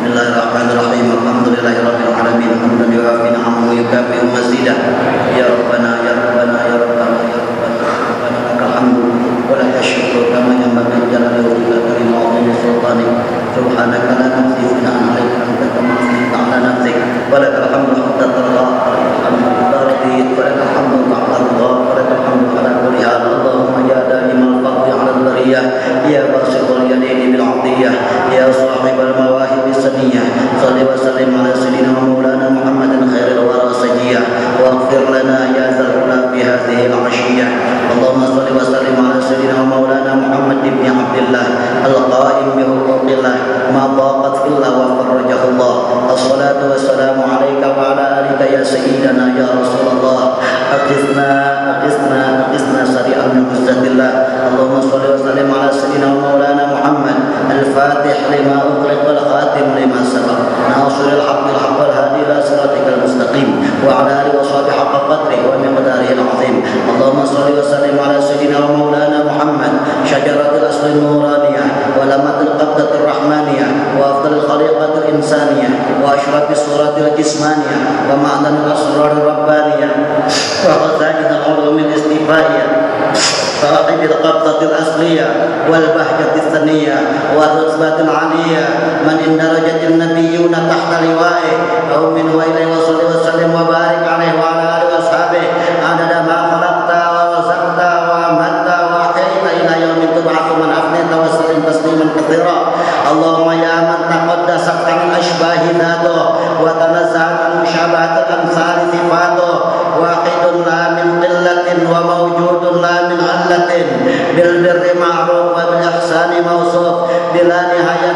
Bismillahirrahmanirrahim. Alhamdulillahirabbil alamin. Hamdan yu'afi ni'amahu yukafi mazidah. Ya Rabbana والرتبة العالية من إن درجة النبيون تحت لوائه أو من وإليه وصلي وسلم وبارك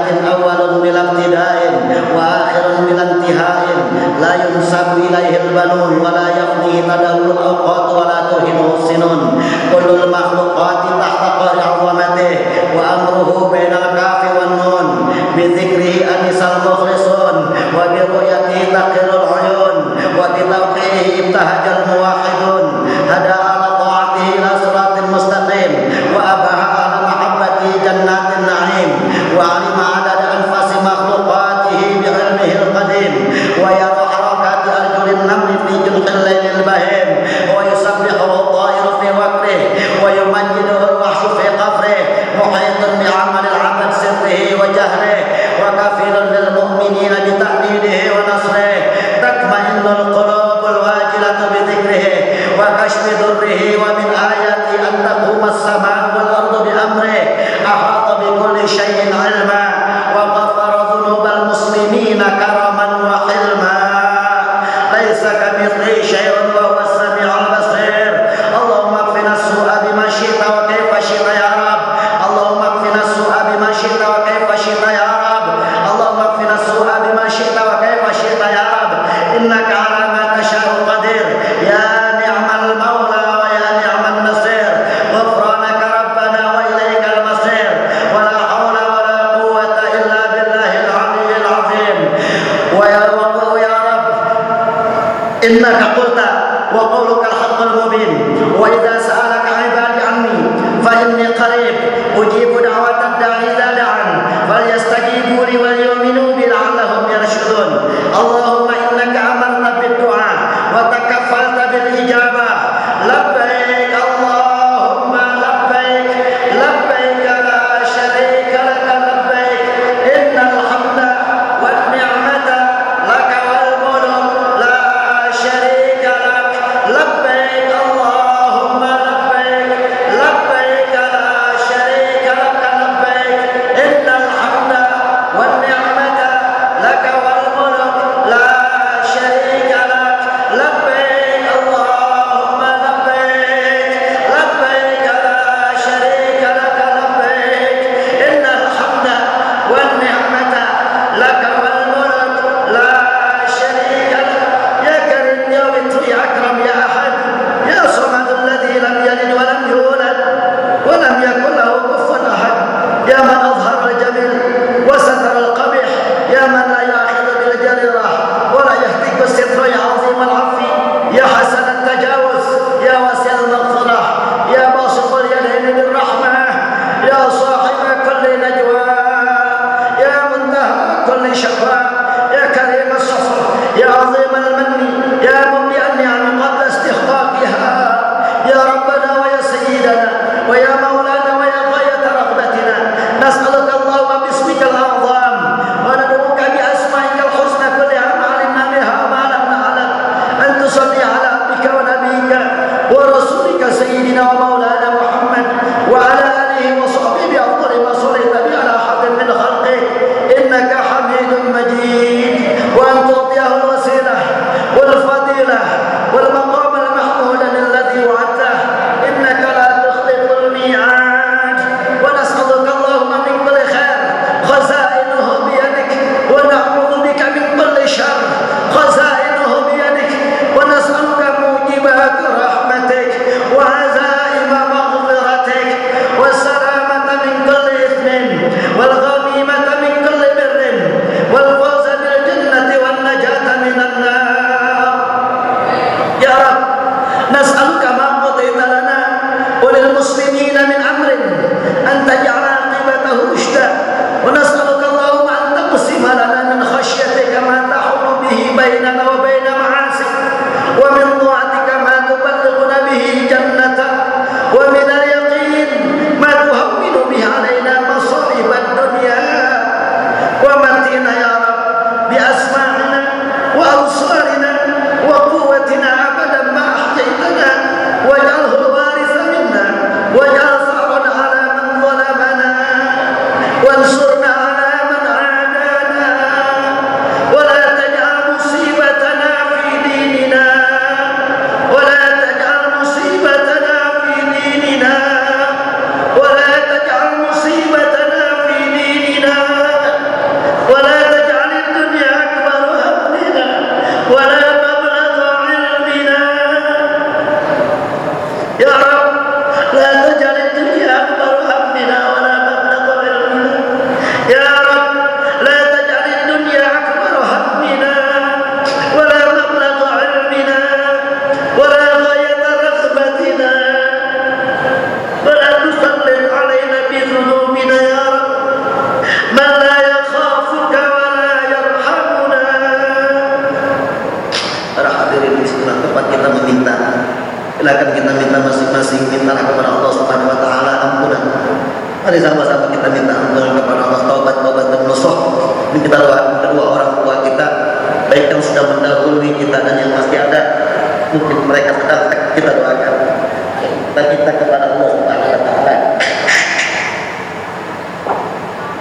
syai'in awalun bil ibtida'in wa akhirun bil intiha'in la yunsabu ilaihi al banun wa la yafni tadallul awqat wa la tuhinu sinun kullul makhluqati tahta qahri azamatihi wa amruhu bainal kafi wan nun. Bi dzikrihi anisal mukhlisun wa bi ru'yatihi taqirul uyun wa bi tawqihi ibtahajal muwahhidun. Hada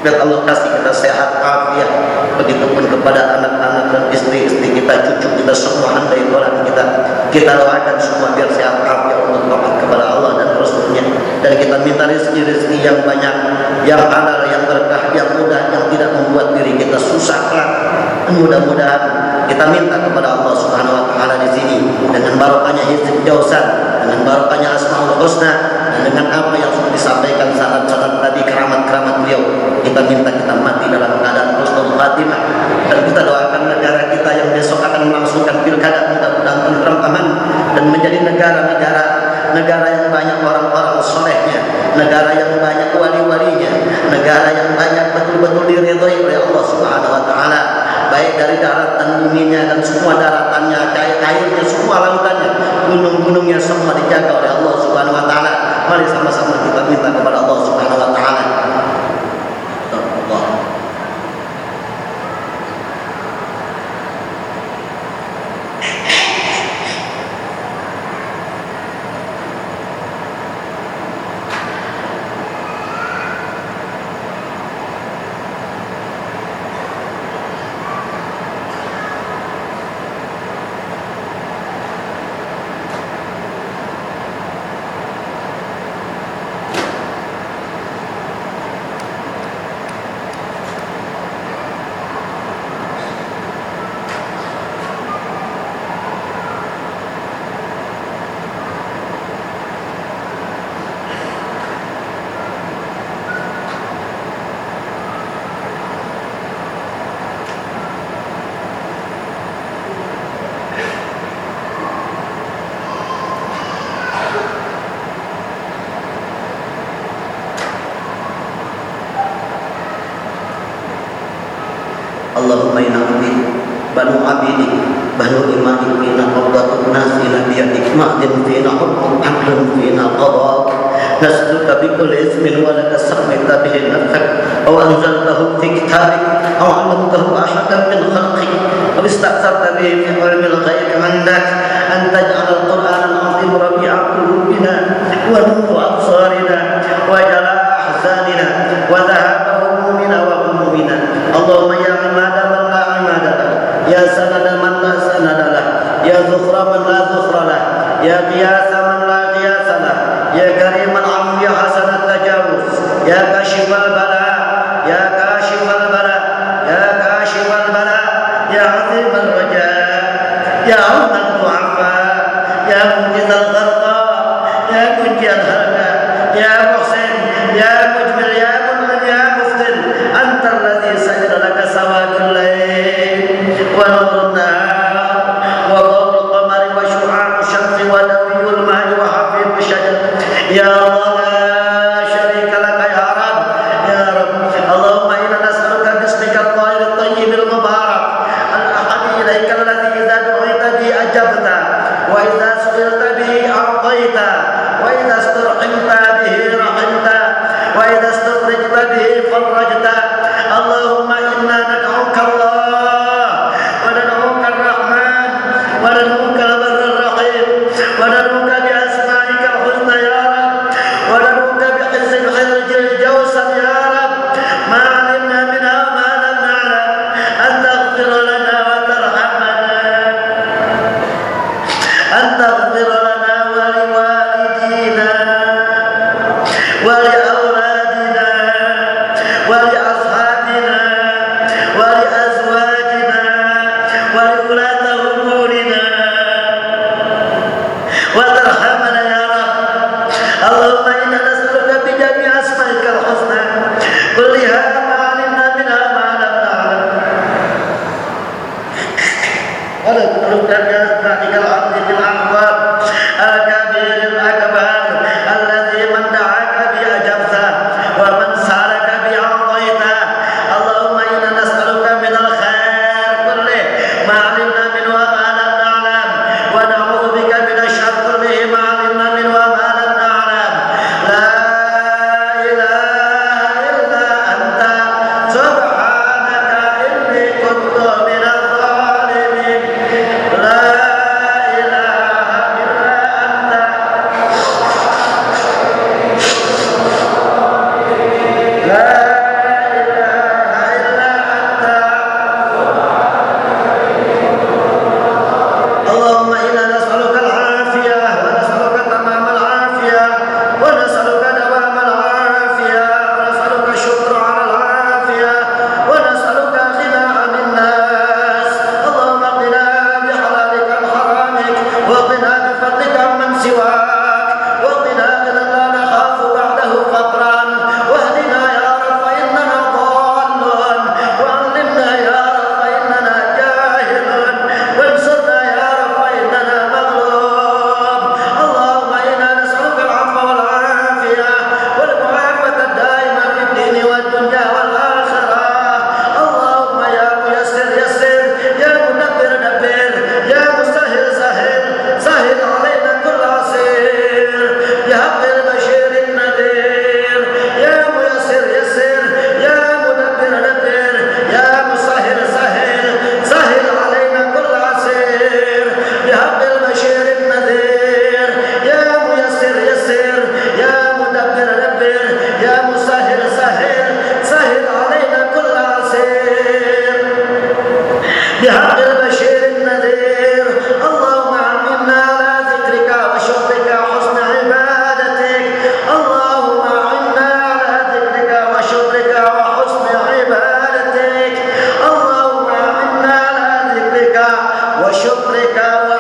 biar Allah kasih kita sehat afiat begitupun kepada anak-anak dan istri-istri kita cucu kita semua andai dolan kita. Kita doakan semua biar sehat afiat untuk taat kepada Allah dan Rasulnya. Dan kita minta rezeki-rezeki yang banyak yang halal yang berkah yang mudah yang tidak membuat diri kita susah kelak. Mudah-mudahan kita minta kepada Allah Subhanahu wa taala di sini dengan barokahnya hizb jausan dengan barokahnya asmaul husna dan dengan apa yang sudah disampaikan saat-saat tadi keramat-keramat beliau kita minta kita mati dalam keadaan husnul khatimah dan kita doakan negara kita yang besok akan melangsungkan pilkada mudah-mudahan tentram aman dan menjadi negara-negara negara yang banyak orang-orang solehnya negara yang banyak wali-walinya negara yang banyak betul-betul diridhoi oleh Allah Subhanahu wa taala baik dari daratan buminya dan semua daratannya, air-airnya, semua lautannya, gunung-gunungnya semua dijaga oleh Allah Subhanahu wa taala. Mari sama-sama kita minta kepada Allah Subhanahu wa taala. Allahumma inna abdi banu abidi banu imani inna abdatu nas inna biyadik ma'din fina hukum ahlun fina qabak nasluka bi kulli ismin wa laka sahmita bihi nafak aw anzaltahu fi kitabik aw alamtahu ahadan min khalqik aw istaksarta bihi fi ulmil ghaib mandak an taj'al al-qur'an al-azim rabi'a qulubina wa nuru absarina wa jalan sanada man la sanadalah. Ya zukhra man la zukhralah. Ya qiyasa man la qiyasalah ya kariman am ya hasanat tajawuz. Ya kashifa ¡Pues yo por ahí!